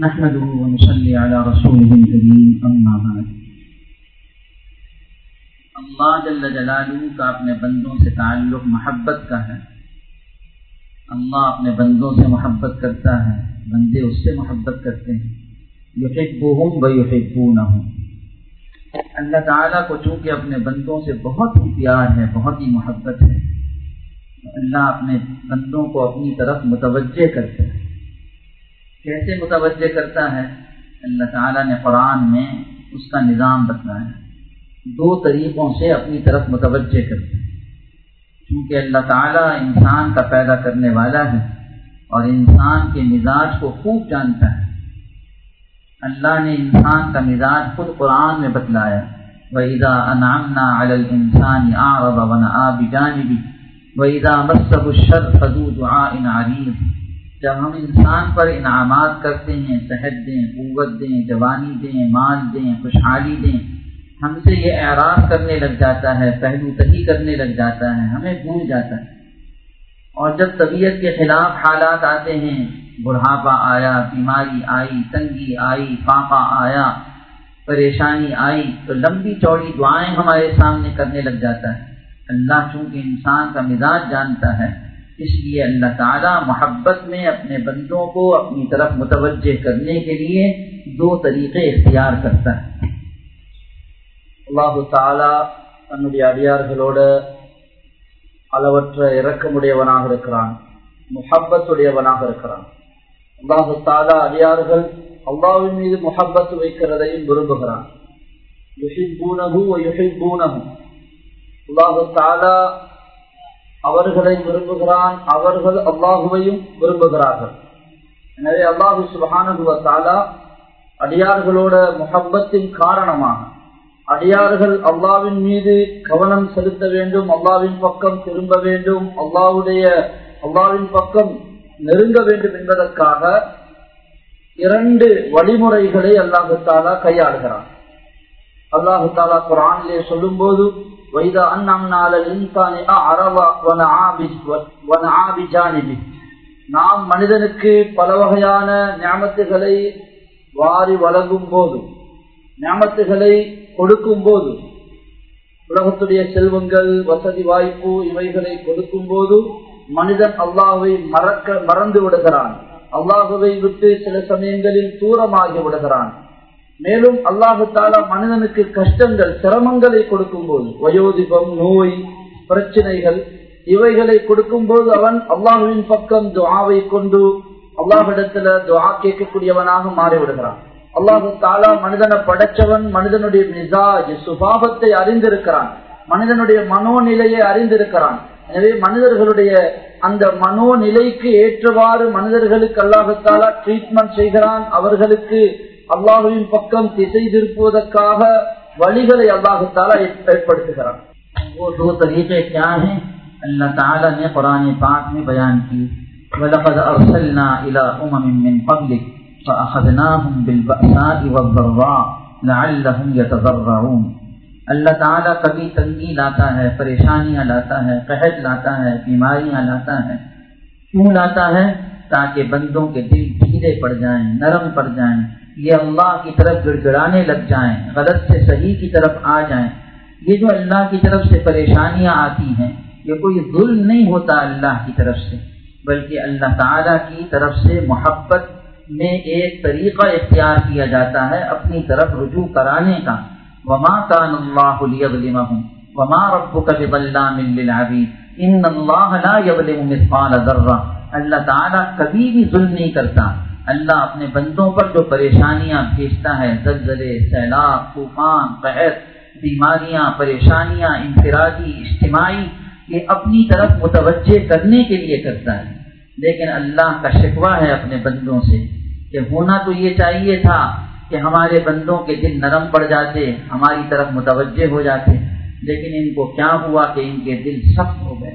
نحمده ونصلي على رسوله الكريم اما بعد. الله جل جلاله کا اپنے بندوں سے تعلق محبت کا ہے۔ اللہ اپنے بندوں سے محبت کرتا ہے، بندے اس سے محبت کرتے ہیں۔ یحبہم ویحبونہم اللہ تعالیٰ کو چونکہ اپنے بندوں سے بہت ہی پیار ہے، بہت ہی محبت ہے اللہ اپنے بندوں کو اپنی طرف متوجہ کرتا ہے۔ کیسے متوجہ کرتا ہے؟ اللہ تعالیٰ نے قرآن میں اس کا نظام بتلایا۔ دو طریقوں سے اپنی طرف متوجہ کرتا ہے۔ کیونکہ اللہ تعالیٰ انسان کا پیدا کرنے والا ہے اور انسان کے مزاج کو خوب جانتا ہے۔ اللہ نے انسان کا مزاج خود قرآن میں بتلایا۔ ویدا انامنا وَإِذَا أَنْعَمْنَا عَلَى الْإِنسَانِ أَعْرَضَ وَنَآ بِجَانِبِ وَإِذَا مَسَّهُ الشَّرُّ فَذُو دُعَاءٍ عَرِيضٍ۔ جب ہم انسان پر انعامات کرتے ہیں، صحت دیں، قوت دیں، جوانی دیں، مال دیں، خوشحالی دیں، ہم سے یہ اعراض کرنے لگ جاتا ہے، پہلو تہی کرنے لگ جاتا ہے، ہمیں بھول جاتا ہے۔ اور جب طبیعت کے خلاف حالات آتے ہیں، بڑھاپا آیا، بیماری آئی، تنگی آئی، پاپا آیا، پریشانی آئی، تو لمبی چوڑی دعائیں ہمارے سامنے کرنے لگ جاتا ہے۔ اللہ چونکہ انسان کا مزاج جانتا ہے اس لیے اللہ تعالیٰ محبت میں اپنے بندوں کو اپنی طرف متوجہ کرنے کے لیے دو طریقے اختیار کرتا ہے۔ اللہ அவர்களை விரும்புகிறான் அவர்கள் அல்லாஹுவையும் விரும்புகிறார்கள். எனவே அல்லாஹு சுபானுவத்தாலா அடியார்களோட முகப்பத்தின் காரணமாக அடியார்கள் அல்லாவின் மீது கவனம் செலுத்த வேண்டும் அல்லாவின் பக்கம் திரும்ப வேண்டும் அல்லாவுடைய அல்லாவின் பக்கம் நெருங்க வேண்டும் என்பதற்காக இரண்டு வழிமுறைகளை அல்லாஹு தாலா கையாளுகிறான். அல்லாஹு தாலா குரானிலே சொல்லும் போது வைதா நாம் மனிதனுக்கு பல வகையான ஞாபகத்துகளை வாரி வழங்கும் போது ஞாபகத்துகளை கொடுக்கும் போது உலகத்துடைய செல்வங்கள் வசதி வாய்ப்பு இவைகளை கொடுக்கும் போது மனிதன் அல்லாஹுவை மறக்க மறந்து விடுகிறான். அல்லாஹுவை விட்டு சில சமயங்களில் தூரமாகி விடுகிறான். மேலும் அல்லாஹு தாலா மனிதனுக்கு கஷ்டங்கள் சிரமங்களை கொடுக்கும் போது வயோதிபம் நோய் பிரச்சனைகள் இவைகளை கொடுக்கும் போது அவன் அல்லாஹுவின் பக்கம் துவாவை கொண்டு அல்லாஹிடத்துல துவா கேட்கக்கூடியவனாக மாறிவிடுகிறான். அல்லாஹு தாலா மனிதனை படைச்சவன் மனிதனுடைய மிசாஜ் சுபாவத்தை அறிந்திருக்கிறான். மனிதனுடைய மனோநிலையை அறிந்திருக்கிறான். எனவே மனிதர்களுடைய அந்த மனோநிலைக்கு ஏற்றவாறு மனிதர்களுக்கு அல்லாஹத்தாலா ட்ரீட்மெண்ட் செய்கிறான். அவர்களுக்கு அல்லாஹுவின் பக்கம் திசை திருப்புவதற்காக வழிகளை அல்லாஹு தாலா ஏற்படுத்துகிறான். وہ دو طریقے کیا ہیں؟ اللہ تعالیٰ نے قرآن پاک میں بیان کی. وَلَقَدْ أَرْسَلْنَا إِلَىٰ أُمَمٍ مِّن قَبْلِكَ فَأَخَذْنَاهُمْ بِالْبَأْسَاءِ وَالضَّرَّاءِ لَعَلَّهُمْ يَتَضَرَّعُونَ. اللہ تعالیٰ کبھی تنگی لاتا ہے، پریشانیاں لاتا ہے قحط لاتا ہے، بیماریاں لاتا ہے۔ کیوں لاتا ہے؟ تاکہ بندوں کے دل ڈھیلے پڑ جائیں، نرم پڑ جائیں۔ یہ اللہ کی طرف گڑگڑانے لگ جائیں، غلط سے صحیح کی طرف آ جائیں۔ یہ جو اللہ کی طرف سے پریشانیاں آتی ہیں، یہ کوئی ظلم نہیں ہوتا اللہ کی طرف سے، بلکہ اللہ تعالیٰ کی طرف سے محبت میں ایک طریقہ اختیار کیا جاتا ہے اپنی طرف رجوع کرانے کا۔ وما کان اللہ لیظلمہم وما ربک بظلام للعبید ان اللہ لا یظلم مثقال ذرہ اللہ تعالیٰ کبھی بھی ظلم نہیں کرتا۔ اللہ اپنے بندوں پر جو پریشانیاں بھیجتا ہے، زلزلے، سیلاب، طوفان قحط بیماریاں، پریشانیاں، انفرادی، اجتماعی، یہ اپنی طرف متوجہ کرنے کے لیے کرتا ہے۔ لیکن اللہ کا شکوہ ہے اپنے بندوں سے کہ ہونا تو یہ چاہیے تھا کہ ہمارے بندوں کے دل نرم پڑ جاتے، ہماری طرف متوجہ ہو جاتے، لیکن ان کو کیا ہوا کہ ان کے دل سخت ہو گئے؟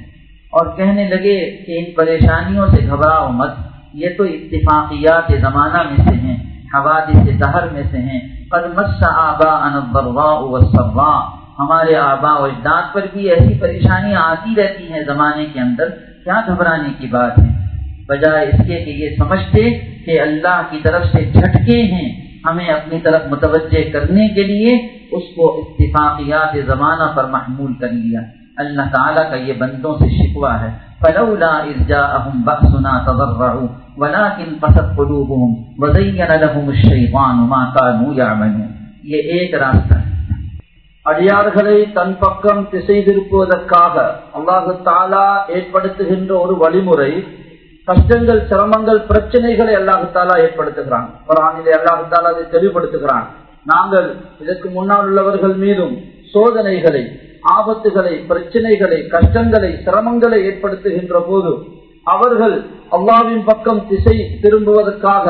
اور کہنے لگے کہ ان پریشانیوں سے گھبراؤ مت۔ یہ تو اتفاقیات زمانہ میں سے ہیں، حوادث دہر میں سے ہیں۔ قد مس آبا انبروا وسبا ہمارے آبا و اجداد پر بھی ایسی پریشانیاں آتی رہتی ہیں زمانے کے اندر۔ کیا گھبرانے کی بات ہے؟ بجائے اس کے کہ یہ سمجھتے کہ اللہ کی طرف سے جھٹکے ہیں۔ ہمیں اپنی طرف متوجہ کرنے کے لیے اس کو اتفاقیات زمانہ پر محمول کر لیا۔ اللہ تعالیٰ کا یہ بندوں سے شکوہ ہے۔ فلولا إذ جاءهم بأسنا تضرعوا ولكن قصد قلوبهم وزين لهم الشيطان ما كانوا يعملون. یہ ایک راستہ ہے۔ அடியார்களை தன் பக்கம் திசை திருப்புவதற்காக அல்லாஹு தாலா ஏற்படுத்துகின்ற ஒரு வழிமுறை கஷ்டங்கள் சிரமங்கள் பிரச்சனைகளை அல்லாஹு தாலா ஏற்படுத்துகிறான் குரானிலே அல்லாஹு தாலா அதை தெளிவுபடுத்துகிறான் நாங்கள் இதற்கு முன்னால் உள்ளவர்கள் மீதும் சோதனைகளை ஆபத்துகளை பிரச்சனைகளை கஷ்டங்களை சிரமங்களை ஏற்படுத்துகின்ற போது அவர்கள் அல்லாவின் பக்கம் திசை திரும்புவதற்காக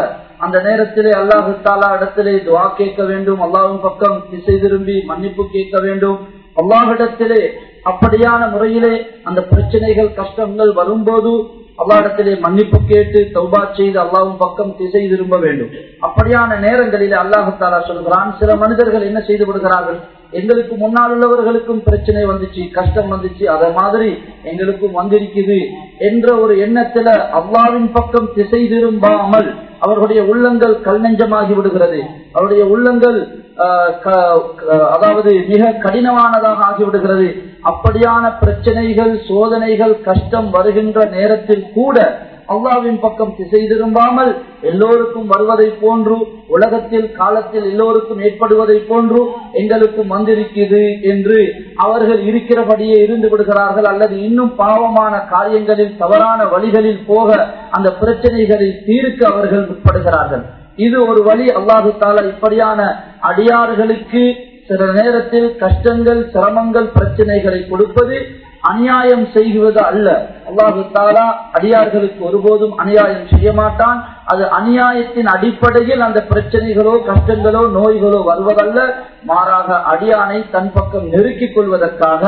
அந்த நேரத்திலே அல்லாஹு தாலா இடத்திலே துவா கேட்க வேண்டும். அல்லாவின் பக்கம் திசை திரும்பி மன்னிப்பு கேட்க வேண்டும். அல்லாஹிடத்திலே அப்படியான முறையிலே அந்த பிரச்சனைகள் கஷ்டங்கள் வரும்போது அல்லாஹிடத்திலே மன்னிப்பு கேட்டு தௌபா செய்து அல்லாவும் பக்கம் திசை திரும்ப வேண்டும். அப்படியான நேரங்களிலே அல்லாஹு தாலா சொல்கிறான் சில மனிதர்கள் என்ன செய்து விடுகிறார்கள்? எங்களுக்கு முன்னால் உள்ளவர்களுக்கும் பிரச்சனை வந்துச்சு கஷ்டம் வந்துச்சு அத மாதிரி எங்களுக்கும் வந்திருக்குது என்ற ஒரு எண்ணத்துல அவ்வாவின் பக்கம் திசை திரும்பாமல் அவர்களுடைய உள்ளங்கள் கல் நெஞ்சமாகி விடுகிறது. அவருடைய உள்ளங்கள் அதாவது மிக கடினமானதாக ஆகிவிடுகிறது அப்படியான பிரச்சனைகள் சோதனைகள் கஷ்டம் வருகின்ற நேரத்தில் கூட அல்லாவின் பக்கம் திசை திரும்பாமல் எல்லோருக்கும் வருவதை போன்று உலகத்தில் காலத்தில் எல்லோருக்கும் ஏற்படுவதை போன்று எங்களுக்கும் வந்திருக்கிறது என்று அவர்கள் இருக்கிறபடியே இருந்து விடுகிறார்கள். அல்லது இன்னும் பாவமான காரியங்களில் தவறான வழிகளில் போக அந்த பிரச்சனைகளை தீர்க்க அவர்கள் உட்படுகிறார்கள் இது ஒரு வழி அல்லாஹு தாலா இப்படியான அடியார்களுக்கு சில நேரத்தில் கஷ்டங்கள் சிரமங்கள் பிரச்சனைகளை கொடுப்பது அநியாயம் செய்வது அல்ல அல்லாஹு தாலா அடியார்களுக்கு ஒருபோதும் அநியாயம் செய்ய மாட்டான் அது அநியாயத்தின் அடிப்படையில் அந்த பிரச்சனைகளோ கஷ்டங்களோ நோய்களோ வருவதல்ல மாறாக அடியானை தன் பக்கம் நெருக்கிக் கொள்வதற்காக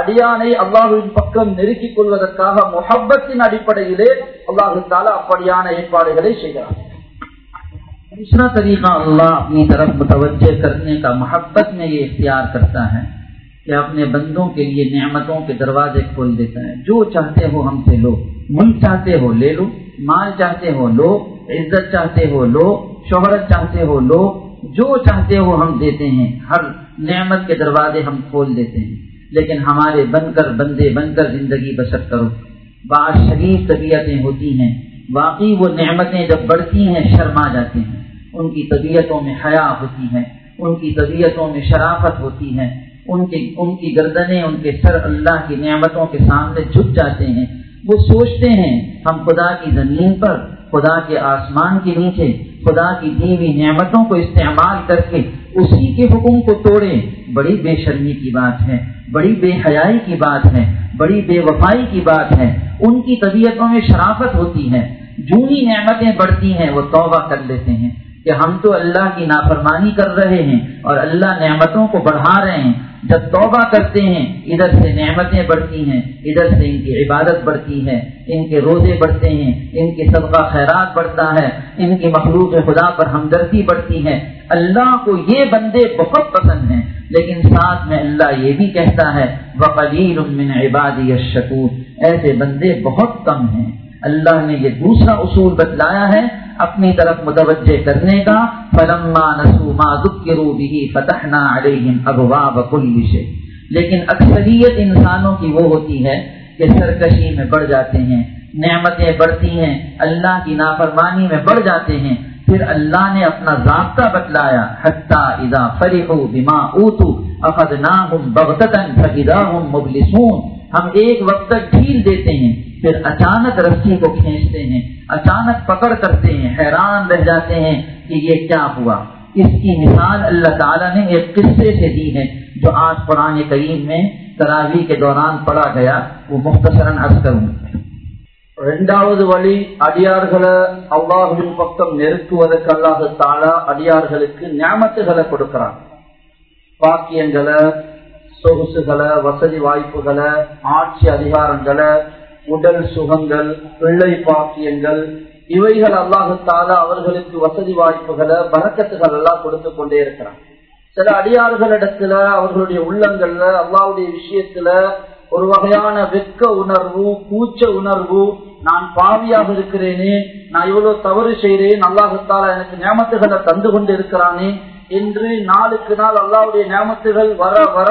அடியானை அல்லாஹுவின் பக்கம் நெருக்கிக் கொள்வதற்காக முஹப்பத்தின் அடிப்படையிலே அல்லாஹு தாலா அப்படியான ஏற்பாடுகளை செய்கிறார் दूसरा तरीका अल्लाह अपनी तरफ मुतवजह करने का मोहब्बत में ये इख्तियार करता है کہ اپنے بندوں کے لیے نعمتوں کے دروازے کھول دیتا ہے۔ جو چاہتے ہو ہم سے لو۔ ملک چاہتے ہو لے لو۔ مال چاہتے ہو لو۔ عزت چاہتے ہو لو۔ شہرت چاہتے ہو لو۔ جو چاہتے ہو ہم دیتے ہیں۔ ہر نعمت کے دروازے ہم کھول دیتے ہیں۔ لیکن ہمارے بن کر بندے بن کر زندگی بسر کرو۔ بعض شریف طبیعتیں ہوتی ہیں۔ واقعی وہ نعمتیں جب بڑھتی ہیں، شرما جاتے ہیں۔ ان کی طبیعتوں میں حیا ہوتی ہے۔ ان کی طبیعتوں میں شرافت ہوتی ہے۔ ان کی ان کی گردنیں، ان کے سر اللہ کی نعمتوں کے سامنے جھک جاتے ہیں۔ وہ سوچتے ہیں، ہم خدا کی زمین پر، خدا کے آسمان کے نیچے، خدا کی دیوی نعمتوں کو استعمال کر کے اسی کے حکم کو توڑے۔ بڑی بے شرمی کی بات ہے، بڑی بے حیائی کی بات ہے، بڑی بے وفائی کی بات ہے۔ ان کی طبیعتوں میں شرافت ہوتی ہے جونی نعمتیں بڑھتی ہیں، وہ توبہ کر لیتے ہیں۔ کہ ہم تو اللہ کی نافرمانی کر رہے ہیں اور اللہ نعمتوں کو بڑھا رہے ہیں۔ جب توبہ کرتے ہیں، ادھر سے نعمتیں بڑھتی ہیں، ادھر سے ان کی عبادت بڑھتی ہے، ان کے روزے بڑھتے ہیں، ان کے صدقہ خیرات بڑھتا ہے، ان کی مخلوق خدا پر ہمدردی بڑھتی ہے۔ اللہ کو یہ بندے بہت پسند ہیں، لیکن ساتھ میں اللہ یہ بھی کہتا ہے وقلیل من عبادی الشکور ایسے بندے بہت کم ہیں۔ اللہ نے یہ دوسرا اصول بتلایا ہے اپنی طرف متوجہ کرنے کا، فلما نسو ما ذکروا به فتحنا علیہم ابواب كل شيء۔ لیکن اکثریت انسانوں کی وہ ہوتی ہے کہ سرکشی میں بڑھ جاتے ہیں، نعمتیں بڑھتی ہیں، اللہ کی نافرمانی میں بڑھ جاتے ہیں۔ پھر اللہ نے اپنا ضابطہ بتلایا، حتیٰ اذا فرحوا بما اوتو اخذناہم بغتتن فاذا هم مبلسون۔ ہم ایک وقت تک ڈھیل دیتے ہیں۔ پھر اچانک رسی کو کھینچتے ہیں، اچانک پکڑ کرتے ہیں، حیران رہ جاتے ہیں کہ یہ کیا ہوا۔ اس کی مثال اللہ تعالیٰ نے ایک قصے سے دی ہے جو آج قرآن کریم میں تراوی کے دوران پڑا گیا، وہ مختصرا عرض کروں۔ ரெண்டாவது வழி அடியார்களை பக்கம் அடியார்களுக்கு ஞாபகத்துகளை கொடுக்கிறான் பாக்கியங்களை சொகுசுகளை வசதி வாய்ப்புகளை ஆட்சி அதிகாரங்களை உடல் சுகங்கள் பிள்ளை பாக்கியங்கள் இவைகள் அல்லாஹத்தால அவர்களுக்கு வசதி வாய்ப்புகளை பறக்கத்துகள் எல்லாம் கொடுத்து கொண்டே இருக்கிறான். சில அடியார்களிடத்துல அவர்களுடைய உள்ளங்கள்ல அல்லாவுடைய விஷயத்துல ஒரு வகையான வெக்க உணர்வு கூச்ச உணர்வு நான் பாவியாக இருக்கிறேனே நான் இவ்வளவு தவறு செய்கிறேன் அல்லாஹத்தால எனக்கு நியமத்துகளை தந்து கொண்டு இருக்கிறானே என்று நாளுக்கு நாள் அல்லாவுடைய நியமத்துகள் வர வர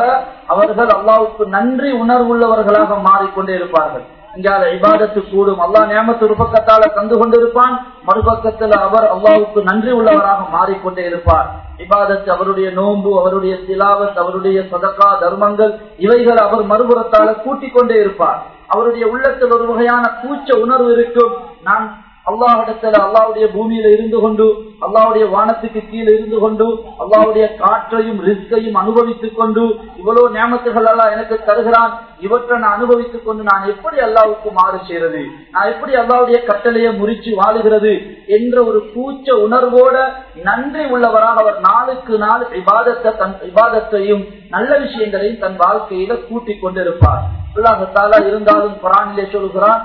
அவர்கள் அல்லாவுக்கு நன்றி உணர்வுள்ளவர்களாக மாறிக்கொண்டே இருப்பார்கள். இங்கால இபாதத்து கூடும். அல்லா நியமத்து ஒரு பக்கத்தால தந்து கொண்டிருப்பான். மறுபக்கத்தில் அவர் அல்லாவுக்கு நன்றி உள்ளவராக மாறிக்கொண்டே இருப்பார். இபாதத்து அவருடைய நோன்பு அவருடைய திலாவத் அவருடைய சதக்கா தர்மங்கள் இவைகள் அவர் மறுபுறத்தால கூட்டிக் கொண்டே இருப்பார். அவருடைய உள்ளத்தில் ஒரு வகையான கூச்ச உணர்வு இருக்கும். நான் அல்லாஹிடத்துல அல்லாவுடைய பூமியில இருந்து கொண்டு அல்லாவுடைய வானத்துக்கு கீழே இருந்து கொண்டு அல்லாவுடைய காற்றையும் ரிஸ்கையும் அனுபவித்துக் கொண்டு இவ்வளவு நியமத்துகள் எல்லாம் எனக்கு தருகிறான் இவற்றை நான் அனுபவித்துக் கொண்டு நான் எப்படி அல்லாவுக்கு மாறு செய்யறது நான் எப்படி அல்லாவுடைய கட்டளையை முறிச்சு வாழுகிறது? என்ற ஒரு கூச்ச உணர்வோட நன்றி உள்ளவராக அவர் நாளுக்கு நாள் விவாதத்தை தன் விவாதத்தையும் நல்ல விஷயங்களையும் தன் வாழ்க்கையில கூட்டிக் கொண்டிருப்பார். அல்லாஹாலா இருந்தாலும் குரானிலே சொல்கிறான்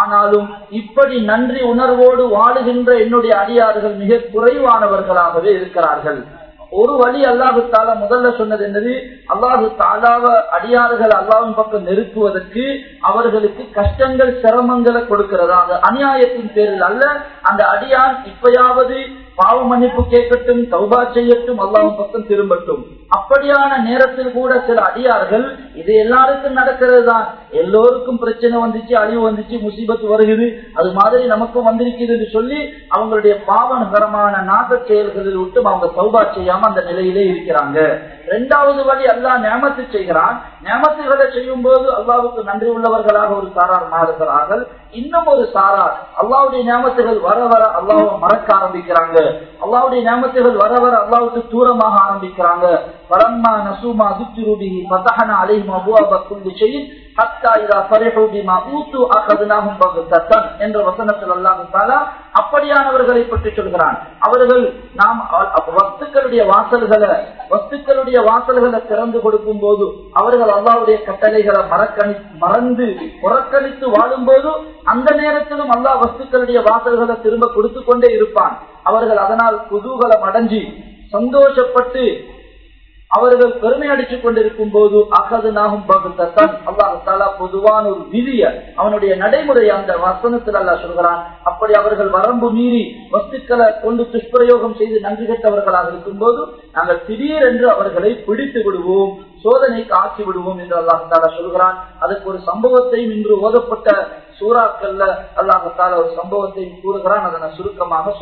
ஆனாலும் இப்படி நன்றி உணர்வோடு வாழுகின்ற என்னுடைய அடியார்கள் மிக குறைவானவர்களாகவே இருக்கிறார்கள். ஒரு வழி அல்லாஹு தாலா முதல்ல சொன்னது என்னது? அல்லாஹு தாலாவ அடியார்கள் அல்லாவின் பக்கம் நெருக்குவதற்கு அவர்களுக்கு கஷ்டங்கள் சிரமங்களை கொடுக்கிறதா? அந்த அநியாயத்தின் பேரில் அல்ல. அந்த அடியான் இப்பயாவது பாவ மன்னிப்பு கேட்கட்டும் தௌபா செய்யட்டும் அல்லாவின் பக்கம் திரும்பட்டும். அப்படியான நேரத்தில் கூட சில அடியார்கள் இது எல்லாருக்கும் நடக்கிறது தான் எல்லோருக்கும் பிரச்சனை வந்துச்சு அழிவு வந்துச்சு முசீபத்து வருகிறது அது மாதிரி நமக்கும் வந்திருக்கிறது சொல்லி அவங்களுடைய பாவனகரமான நாக செயல்களில் விட்டு அவங்க சௌபா செய்யாம அந்த நிலையிலே இருக்கிறாங்க. இரண்டாவது வழி அல்லா நியமத்து செய்கிறான். நியமத்துகளை செய்யும் போது அல்லாவுக்கு நன்றி உள்ளவர்களாக ஒரு சாரார் மாறுகிறார்கள். இன்னும் ஒரு சாரார் அல்லாவுடைய நியமத்துகள் வர வர அல்லாவை மறக்க ஆரம்பிக்கிறாங்க. அல்லாவுடைய நியமத்துகள் வர வர அல்லாவுக்கு தூரமாக ஆரம்பிக்கிறாங்க. பரம்மா நசூமா துச்சுருபி பதகன அலை மபுவா குல்லி செய்யின் என்ற வசனத்தில் அல்லாஹாலா அப்படியானவர்களை பற்றி சொல்கிறான். அவர்கள் நாம் வஸ்துக்களுடைய வாசல்களை வஸ்துக்களுடைய வாசல்களை திறந்து கொடுக்கும் போது அவர்கள் அல்லாவுடைய கட்டளைகளை மறக்கணி மறந்து புறக்கணித்து வாழும் போது அந்த நேரத்திலும் அல்லா வஸ்துக்களுடைய வாசல்களை திரும்ப கொடுத்து கொண்டே இருப்பான். அவர்கள் அதனால் குதூகலம் அடைஞ்சி சந்தோஷப்பட்டு அவர்கள் பெருமை அடித்துக் கொண்டிருக்கும் போது அகது நாகும் பகுத்தன் அல்லாஹாலா பொதுவான ஒரு விதிய அவனுடைய நடைமுறை அந்த வசனத்தில் அல்லா சொல்கிறான். அப்படி அவர்கள் வரம்பு மீறி வஸ்துக்களை கொண்டு துஷ்பிரயோகம் செய்து நன்றி கட்டவர்களாக இருக்கும் போது நாங்கள் திடீரென்று அவர்களை பிடித்து விடுவோம் சோதனைக்கு ஆக்கி விடுவோம் என்று அல்லாஹாலா சொல்கிறான். அதுக்கு ஒரு சம்பவத்தையும் இன்று ஓதப்பட்ட சூறாக்கள்ல அல்லாஹால ஒரு சம்பவத்தையும் கூறுகிறான். அதை நான் சுருக்கமாக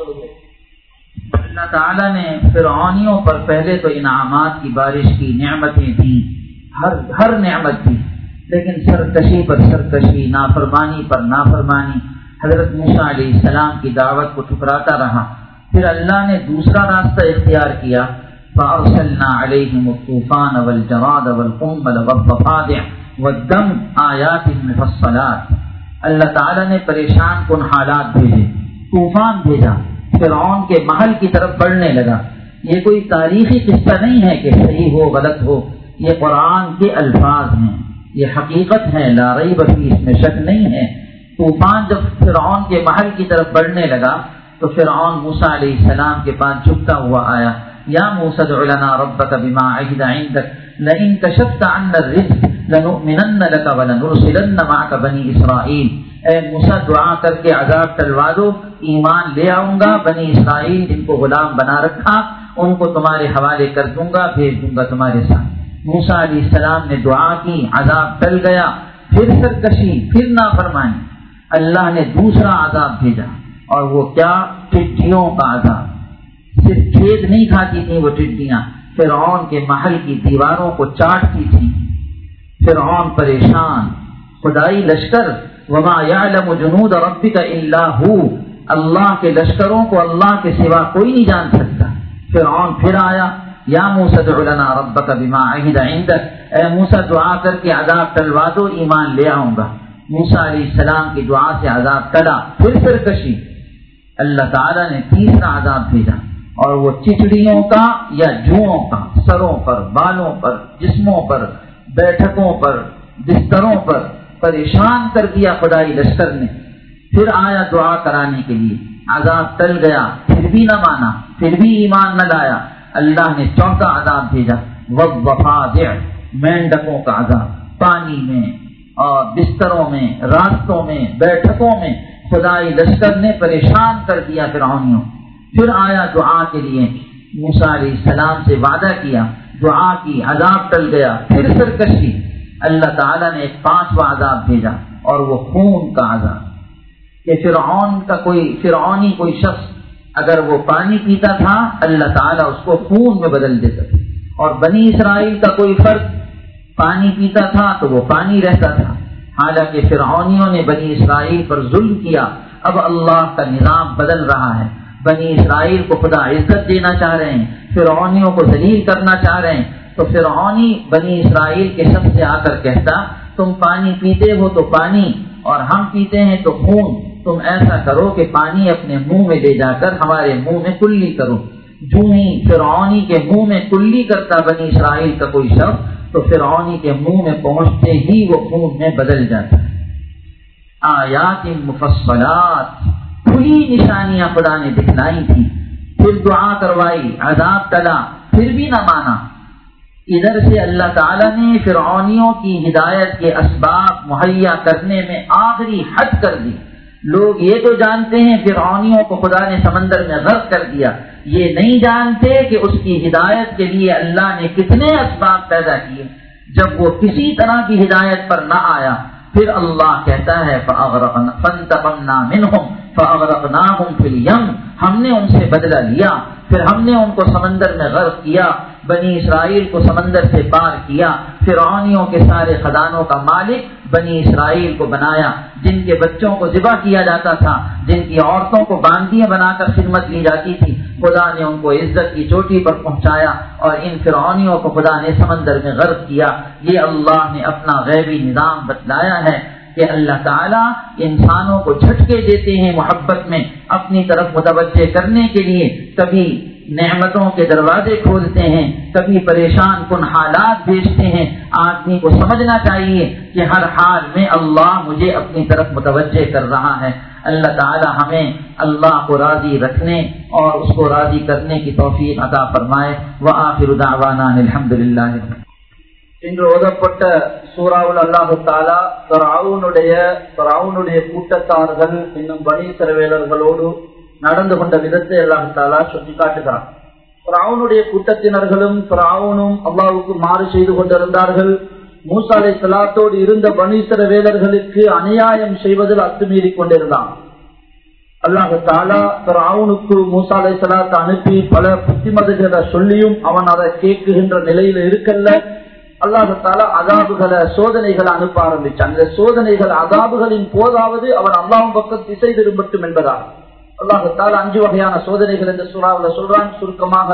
اللہ تعالیٰ نے فرعونیوں پر پہلے تو انعامات کی بارش کی، نعمتیں دیں ہر ہر نعمت دی لیکن سرکشی پر سرکشی، نافرمانی پر نافرمانی، حضرت موسا علیہ السلام کی دعوت کو ٹھکراتا رہا۔ پھر اللہ نے دوسرا راستہ اختیار کیا۔ فارسلنا علیہم الطوفان والجراد والقنبل والضفادع والدم آیات اللہ تعالیٰ نے پریشان کن حالات بھیجے، طوفان بھیجا۔ فرعون کے محل کی طرف بڑھنے لگا۔ یہ کوئی تاریخی قصہ نہیں ہے کہ صحیح ہو، غلط ہو۔ یہ قرآن کے الفاظ ہیں۔ یہ حقیقت ہے لارئی بفی اس میں شک نہیں ہے۔ طوفان جب فرعون کے محل کی طرف بڑھنے لگا تو فرعون موسا علیہ السلام کے پاس جھکتا ہوا آیا۔ یا موسد ربک بما عند عندك لئن كشفت عنا الرزق لنؤمنن لك ولنرسلن معك بني اسرائيل اے موسیٰ، دعا کر کے عذاب ٹلوا دو۔ ایمان لے آؤں گا، بنی اسرائیل جن کو غلام بنا رکھا، ان کو تمہارے حوالے کر دوں گا، بھیج دوں گا تمہارے ساتھ۔ موسا علیہ السلام نے دعا کی، عذاب ٹل گیا۔ پھر سرکشی، پھر نہ فرمائی اللہ نے دوسرا عذاب بھیجا۔ اور وہ کیا؟ ٹڈیوں کا عذاب۔ صرف کھیت نہیں کھاتی تھیں وہ ٹڈیاں۔ فرعون کے محل کی دیواروں کو چاٹتی تھیں۔ فرعون پریشان، خدائی لشکر، وما يعلم جنود ربك الا هو اللہ کے لشکروں کو اللہ کے سوا کوئی نہیں جان سکتا۔ فرعون پھر آیا، یا موسیٰ دعو لنا ربك بما عهد عندك اے موسی، دعا کر کے عذاب ٹلوا دو، ایمان لے آؤں گا۔ موسی علیہ السلام کی دعا سے عذاب ٹلا پھر پھر کشی اللہ تعالی نے تیسرا عذاب بھیجا۔ اور وہ چچڑیوں کا یا جوؤں کا، سروں پر، بالوں پر، جسموں پر بیٹھکوں پر، بستروں پر پریشان کر دیا خدائی لشکر نے۔ پھر آیا دعا کرانے کے لیے۔ عذاب ٹل گیا، پھر بھی نہ مانا، پھر بھی ایمان نہ لایا۔ اللہ نے چوتھا عذاب بھیجا۔ وب وفا مینڈکوں کا عذاب۔ پانی میں اور بستروں میں، راستوں میں، بیٹھکوں میں خدائی لشکر نے پریشان کر دیا فرعونیوں۔ پھر آیا دعا کے لیے۔ موسیٰ علیہ السلام سے وعدہ کیا۔ دعا کی، عذاب ٹل گیا، پھر سرکشی۔ اللہ تعالیٰ نے ایک پانچواں عذاب بھیجا اور وہ خون کا عذاب۔ کہ فرعون کا کوئی، فرعونی کوئی شخص اگر وہ پانی پیتا تھا، اللہ تعالیٰ اس کو خون میں بدل دیتا تھا۔ اور بنی اسرائیل کا کوئی فرد پانی پیتا تھا تو وہ پانی رہتا تھا۔ حالانکہ فرعونیوں نے بنی اسرائیل پر ظلم کیا۔ اب اللہ کا نظام بدل رہا ہے۔ بنی اسرائیل کو خدا عزت دینا چاہ رہے ہیں، فرعونیوں کو ذلیل کرنا چاہ رہے ہیں۔ تو فرعونی بنی اسرائیل کے شخص سے آ کر کہتا، تم پانی پیتے ہو تو پانی، اور ہم پیتے ہیں تو خون۔ تم ایسا کرو کہ پانی اپنے منہ میں لے جا کر ہمارے منہ میں کلی کرو۔ جو ہی فرعونی کے منہ میں کلی کرتا بنی اسرائیل کا کوئی شخص، تو فرعونی کے منہ میں پہنچتے ہی وہ خون میں بدل جاتا۔ آیات مفصلات۔ وہی نشانیاں خدا نے دکھلائی تھی پھر دعا کروائی، عذاب ٹلا پھر بھی نہ مانا۔ ادھر سے اللہ تعالیٰ نے فرعونیوں کی ہدایت کے اسباب مہیا کرنے میں آخری حد کر دی۔ لوگ یہ تو جانتے ہیں فرعونیوں کو خدا نے سمندر میں غرق کر دیا۔ یہ نہیں جانتے کہ اس کی ہدایت کے لیے اللہ نے کتنے اسباب پیدا کیے۔ جب وہ کسی طرح کی ہدایت پر نہ آیا، پھر اللہ کہتا ہے، فَأَغْرَقْنَا فَانْتَقَمْنَا مِنْهُمْ۔ فَأَغْرَقْنَاهُمْ فِي الْيَمْ۔ ہم نے ان سے بدلہ لیا۔ پھر ہم نے ان کو سمندر میں غرق کیا۔ بنی اسرائیل کو سمندر سے پار کیا۔ فرعونیوں کے سارے خدانوں کا مالک بنی اسرائیل کو بنایا۔ جن کے بچوں کو ذبح کیا جاتا تھا، جن کی عورتوں کو باندیاں بنا کر خدمت لی جاتی تھی، خدا نے ان کو عزت کی چوٹی پر پہنچایا اور ان فرعونیوں کو خدا نے سمندر میں غرق کیا۔ یہ اللہ نے اپنا غیبی نظام بتلایا ہے۔ کہ اللہ تعالیٰ انسانوں کو جھٹکے دیتے ہیں محبت میں، اپنی طرف متوجہ کرنے کے لیے۔ کبھی نعمتوں کے دروازے کھولتے ہیں کبھی پریشان کن حالات بھیجتے ہیں۔ آدمی کو سمجھنا چاہیے کہ ہر حال میں اللہ مجھے اپنی طرف متوجہ کر رہا ہے۔ اللہ تعالی ہمیں اللہ کو راضی رکھنے اور اس کو راضی کرنے کی توفیق عطا فرمائے۔ وہ آخر دعوانا الحمد للہ இன்று ஓதப்பட்ட சூறாவில் அல்லாஹு தாலா ராவுனுடைய ராவுனுடைய கூட்டத்தார்கள் இன்னும் பணி சிறவேலர்களோடு நடந்து கொண்ட விதத்தை அல்லாஹு தாலா சுட்டி காட்டுகிறான். ராவுனுடைய கூட்டத்தினர்களும் ராவுனும் அல்லாவுக்கு மாறு செய்து கொண்டிருந்தார்கள். மூசாலை சலாத்தோடு இருந்த பனீசர வேலர்களுக்கு அநியாயம் செய்வதில் அத்துமீறி கொண்டிருந்தான். அல்லாஹு தாலா ராவுனுக்கு மூசாலை சலாத்தை அனுப்பி பல புத்திமதிகளை சொல்லியும் அவன் அதை கேட்குகின்ற நிலையில இருக்கல்ல. அல்லாஹால அதாபுகளை சோதனைகளை அனுப்ப ஆரம்பிச்சு அந்த சோதனைகள் அதாபுகளின் போதாவது அவன் அல்லாஹும் பக்கம் திசை திரும்பட்டும் என்பதாக அல்லாஹத்தால அஞ்சு வகையான சோதனைகள் இந்த சுறாவில் சொல்றான். சுருக்கமாக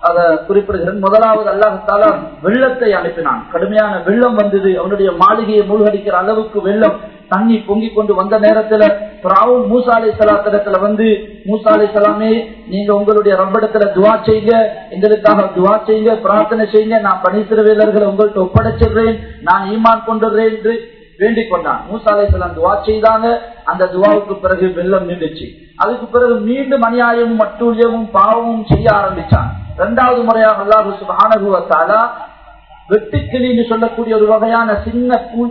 அதை குறிப்பிடுகிறேன். முதலாவது அல்லாஹால வெள்ளத்தை அனுப்பினான். கடுமையான வெள்ளம் வந்தது. அவனுடைய மாளிகையை மூழ்கடிக்கிற அளவுக்கு வெள்ளம் தண்ணி பொங்கி கொண்டு வந்த நேரத்துல பிராவும் மூசாலை சலாத்திடத்துல வந்து மூசாலை சலாமே நீங்க உங்களுடைய ரப்பிடத்துல துவா செய்யுங்க எங்களுக்காக துவா செய்யுங்க பிரார்த்தனை செய்யுங்க நான் பணிசிற வீரர்களை உங்கள்கிட்ட ஒப்படைச்சிடுறேன் நான் ஈமான் கொண்டுடுறேன் என்று வேண்டிக் கொண்டான். மூசாலை சலாம் துவா செய்தாங்க அந்த துவாவுக்கு பிறகு வெள்ளம் நின்றுச்சு அதுக்கு பிறகு மீண்டும் அநியாயமும் அட்டூழியமும் பாவமும் செய்ய ஆரம்பிச்சான். இரண்டாவது முறையாக அல்லாஹு சுபானகுவத்தாலா வெட்டுக்கிளின்னு சொல்லக்கூடிய ஒரு வகையான சின்ன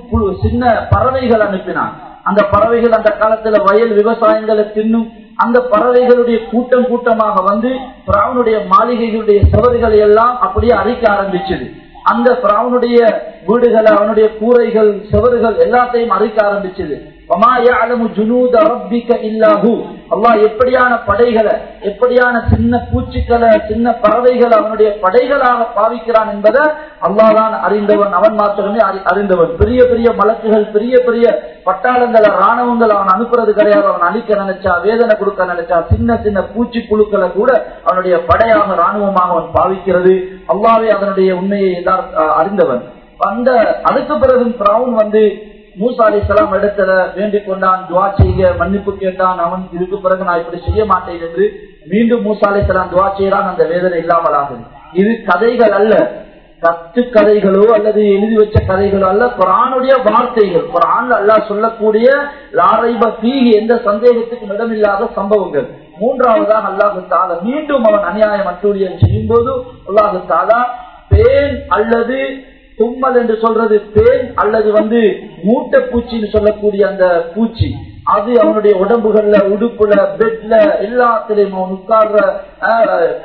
புழு சின்ன பறவைகள் அனுப்பினான். அந்த பறவைகள் அந்த காலத்துல வயல் விவசாயங்களை தின்னும் அந்த பறவைகளுடைய கூட்டம் கூட்டமாக வந்து பிராவனுடைய மாளிகைகளுடைய சுவர்களை எல்லாம் அப்படியே அரிக்க ஆரம்பிச்சது. அந்த பிராவனுடைய வீடுகள் அவனுடைய கூரைகள் சுவர்கள் எல்லாத்தையும் அரிக்க ஆரம்பிச்சது. அல்லாஹ் எப்படியான படைகளை எப்படியான சின்ன பூச்சிக்களை சின்ன பறவைகளை அவனுடைய படைகளாக பாவிக்கிறான் என்பதை அல்லாதான் அறிந்தவன் அவன் மாத்திரமே அறிந்தவன். பெரிய பெரிய மலக்குகள் பெரிய பெரிய பட்டாளங்களை ராணுவங்கள் அவன் அனுப்புறது கிடையாது. அவன் அழிக்க நினைச்சா வேதனை கொடுக்க நினைச்சா சின்ன சின்ன பூச்சி புழுக்களை கூட அவனுடைய படையாக ராணுவமாக அவன் பாவிக்கிறது. அல்லாவே அதனுடைய உண்மையை அறிந்தவன். அந்த அதுக்கு பிறகு பிரவுன் வந்து மூசா அலிசலாம் இடத்துல வேண்டிக் கொண்டான் துவா செய்ய மன்னிப்பு கேட்டான் அவன் இதுக்கு பிறகு நான் இப்படி செய்ய மாட்டேன் என்று மீண்டும் மூசா அலிசலாம் துவா செய்யறான் அந்த வேதனை இல்லாமல் ஆகும் இது கதைகள் அல்ல. கத்து கதைகளோ அல்லது எழுதி வச்ச கதைகளோ அல்ல குரானுடைய வார்த்தைகள். குரான் அல்லா சொல்லக்கூடிய லாரைப தீகி எந்த சந்தேகத்துக்கும் இடமில்லாத சம்பவங்கள். மூன்றாவதாக அல்லாஹு தாலா மீண்டும் அவன் அநியாயம் அட்டூழியம் செய்யும் போது அல்லாஹு தாலா பேன் அல்லது தும்மல் என்று சொல்றது பேன் அல்லது வந்து மூட்டை பூச்சின்னு சொல்லக்கூடிய அந்த பூச்சி. அது அவனுடைய உடம்புகள்ல உடுப்புல பெட்ல எல்லாத்திலையும் அவன் உட்கார்ற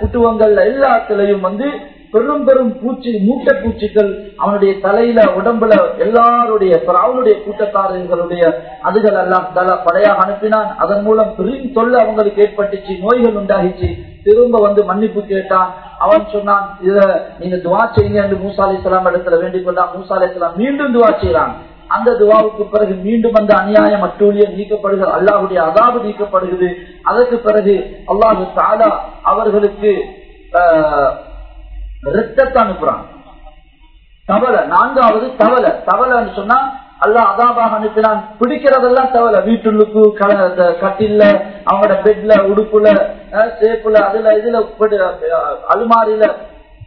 புட்டுவங்கள்ல எல்லாத்திலையும் வந்து பெரும் பெரும் பூச்சி மூட்டை பூச்சிகள் அவனுடைய தலையில உடம்புல எல்லாருடைய அவனுடைய கூட்டத்தாரர்களுடைய அதுகள் எல்லாம் தல படையாக அனுப்பினான். அதன் மூலம் பெரும் தொல்லை அவங்களுக்கு ஏற்பட்டுச்சு நோய்கள் உண்டாகிச்சு. திரும்ப வந்து மன்னிப்பு கேட்டான். அவன் சொன்னான் இத நீங்க துவா செய்யுங்க என்று மூசா அலி இஸ்லாம் இடத்துல வேண்டிக் கொண்டா மூசா அலி இஸ்லாம் மீண்டும் துவா செய்யறான் அந்த துவாவுக்கு பிறகு மீண்டும் அந்த அநியாயம் அட்டூழியம் நீக்கப்படுகிறது அல்லாஹுடைய அதாவது நீக்கப்படுகிறது. அதற்கு பிறகு அல்லாஹு தாலா அவர்களுக்கு ஆஹ், ரத்தத்தை அனுப்புறான். தவளை நான்காவது தவளை. தவளைன்னு சொன்னா அல்லா அதாபாக அனுப்பினான். பிடிக்கிறதெல்லாம் தவளை வீட்டுள்ளுக்கு க- கட்டில்ல அவங்களோட பெட்ல உடுப்புல சேப்புல அதுல இதுல அலுமாரியில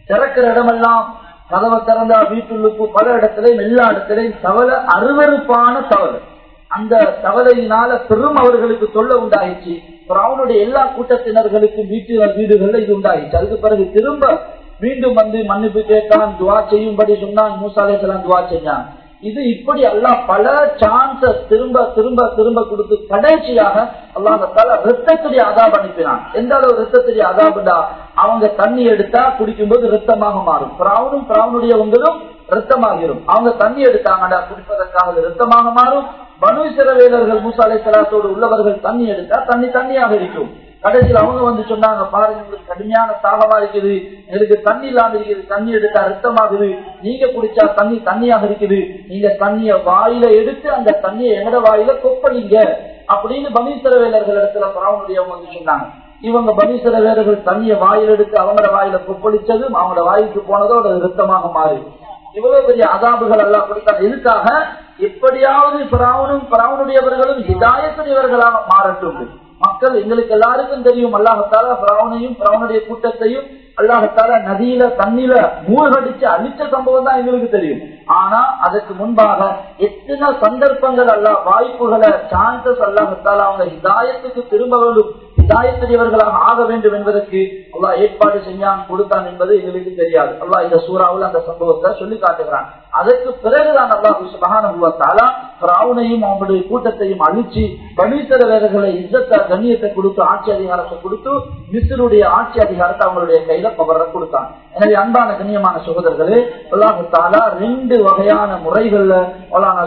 திறக்கிற இடமெல்லாம் கதவை திறந்தா வீட்டுள்ளுக்கு பல இடத்துலயும் எல்லா இடத்துலயும் தவளை அருவருப்பான தவறு அந்த தவளையினால பெரும் அவர்களுக்கு தொல்லை உண்டாயிடுச்சு. அவனுடைய எல்லா கூட்டத்தினர்களுக்கும் வீட்டு வீடுகள்ல இது உண்டாயிடுச்சு. அதுக்கு பிறகு திரும்ப மீண்டும் வந்து மன்னிப்பு கேட்டான் துவா செய்யும்படி சொன்னான். மூசாலேசலாம் துவா செஞ்சான். இது இப்படி எல்லாம் பல சான்ஸ திரும்ப திரும்ப திரும்ப கொடுத்து கடைசியாக அல்லாஹால ரத்தத்துடைய அதாப் அனுப்பினான். எந்த அளவு ரத்தத்துடைய அதாபுடா? அவங்க தண்ணி எடுத்தா குடிக்கும்போது ரத்தமாக மாறும். பிராவனும் பிராவனுடையவங்களும் ரத்தமாகிரும் அவங்க தண்ணி எடுத்தாங்கடா குடிப்பதற்காக ரத்தமாக மாறும். பனு சிறவேலர்கள் மூசாலை சலாத்தோடு உள்ளவர்கள் தண்ணி எடுத்தா தண்ணி தண்ணியாக இருக்கும். கடைசியில் அவங்க வந்து சொன்னாங்க பாருங்க உங்களுக்கு கடுமையான தாகமா இருக்குது. எங்களுக்கு தண்ணி இல்லாம இருக்குது. தண்ணி எடுத்தா ரத்தமாகுது. நீங்க குடிச்சா தண்ணி தண்ணியாக இருக்குது. நீங்க தண்ணிய வாயில எடுத்து அந்த தண்ணியை எங்கட வாயில கொப்பளிங்க. அப்படின்னு பனீஸ்வர வேலர்கள் இடத்துல பராமரியம் வந்து சொன்னாங்க. இவங்க பனீஸ்வர வேலர்கள் தண்ணிய வாயில் எடுத்து அவங்களோட வாயில கொப்பளிச்சதும் அவங்களோட வாயிலுக்கு போனதோ அது ரத்தமாக மாறி. இவ்வளவு பெரிய அதாபுகள் எல்லாம் கொடுத்தாங்க. எதுக்காக? எப்படியாவது பிராவனும் பிராவனுடையவர்களும் இதாயத்துடையவர்களாக மாறட்டும். மக்கள் எங்களுக்கு எல்லாருக்கும் தெரியும். அல்லாஹத்தால பிராவனையும் பிராவனுடைய கூட்டத்தையும் அல்லாஹத்தால நதியில தண்ணில மூழ்கடிச்சு அழிச்ச சம்பவம் தான் எங்களுக்கு தெரியும். ஆனா அதற்கு முன்பாக எத்தனை சந்தர்ப்பங்கள் அல்ல வாய்ப்புகளை சான்சஸ் அல்லாஹத்தால அவங்க இதாயத்துக்கு திரும்ப வேண்டும் ஹிதாயத்துடையவர்களாக ஆக வேண்டும் என்பதற்கு அல்லா ஏற்பாடு செஞ்சான் கொடுத்தான் என்பது எங்களுக்கு தெரியாது. அல்லா இந்த சூறாவில் அந்த சம்பவத்தை சொல்லி காட்டுகிறான். அதற்கு பிறகுதான் அல்லாஹு சுபகானுவத்தாலா ராவுனையும் அவங்களுடைய கூட்டத்தையும் அழிச்சு பணித்தர வேதர்களை இசத்தை கண்ணியத்தை கொடுத்து ஆட்சி அதிகாரத்தை கொடுத்து மிஸ்ருடைய ஆட்சி அதிகாரத்தை அவங்களுடைய கையில பவர கொடுத்தான். எனவே அன்பான கண்ணியமான சகோதரர்களே அல்லாஹு தாலா ரெண்டு வகையான முறைகள்ல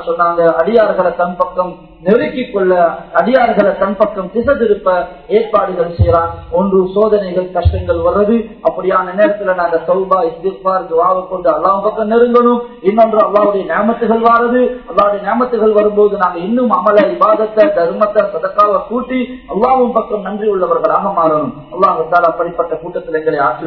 சொன்னாங்க அடியார்களை தன் பக்கம் நெருக்கிக் கொள்ள அடியார்களை தன் பக்கம் திசை திருப்ப ஏற்பாடுகள் செய்யலாம் ஒன்று சோதனைகள் கஷ்டங்கள் வர்றது. அப்படியான நேரத்துல நாங்க சௌபா இஸ்திஃபார் துவாவை கொண்டு அல்லாஹ் பக்கம் நெருங்கணும். இன்னொன்று அல்லாவுடைய நியமத்துகள் வாரது. அல்லாவுடைய நியமத்துகள் வரும்போது நாங்க இன்னும் அமல விவாதத்தை தர்மத்தை சதக்காவை கூட்டி அல்லாவும் பக்கம் நன்றி உள்ளவர்களாக மாறணும். அல்லாஹ் அப்படிப்பட்ட கூட்டத்தில் எங்களை ஆற்றி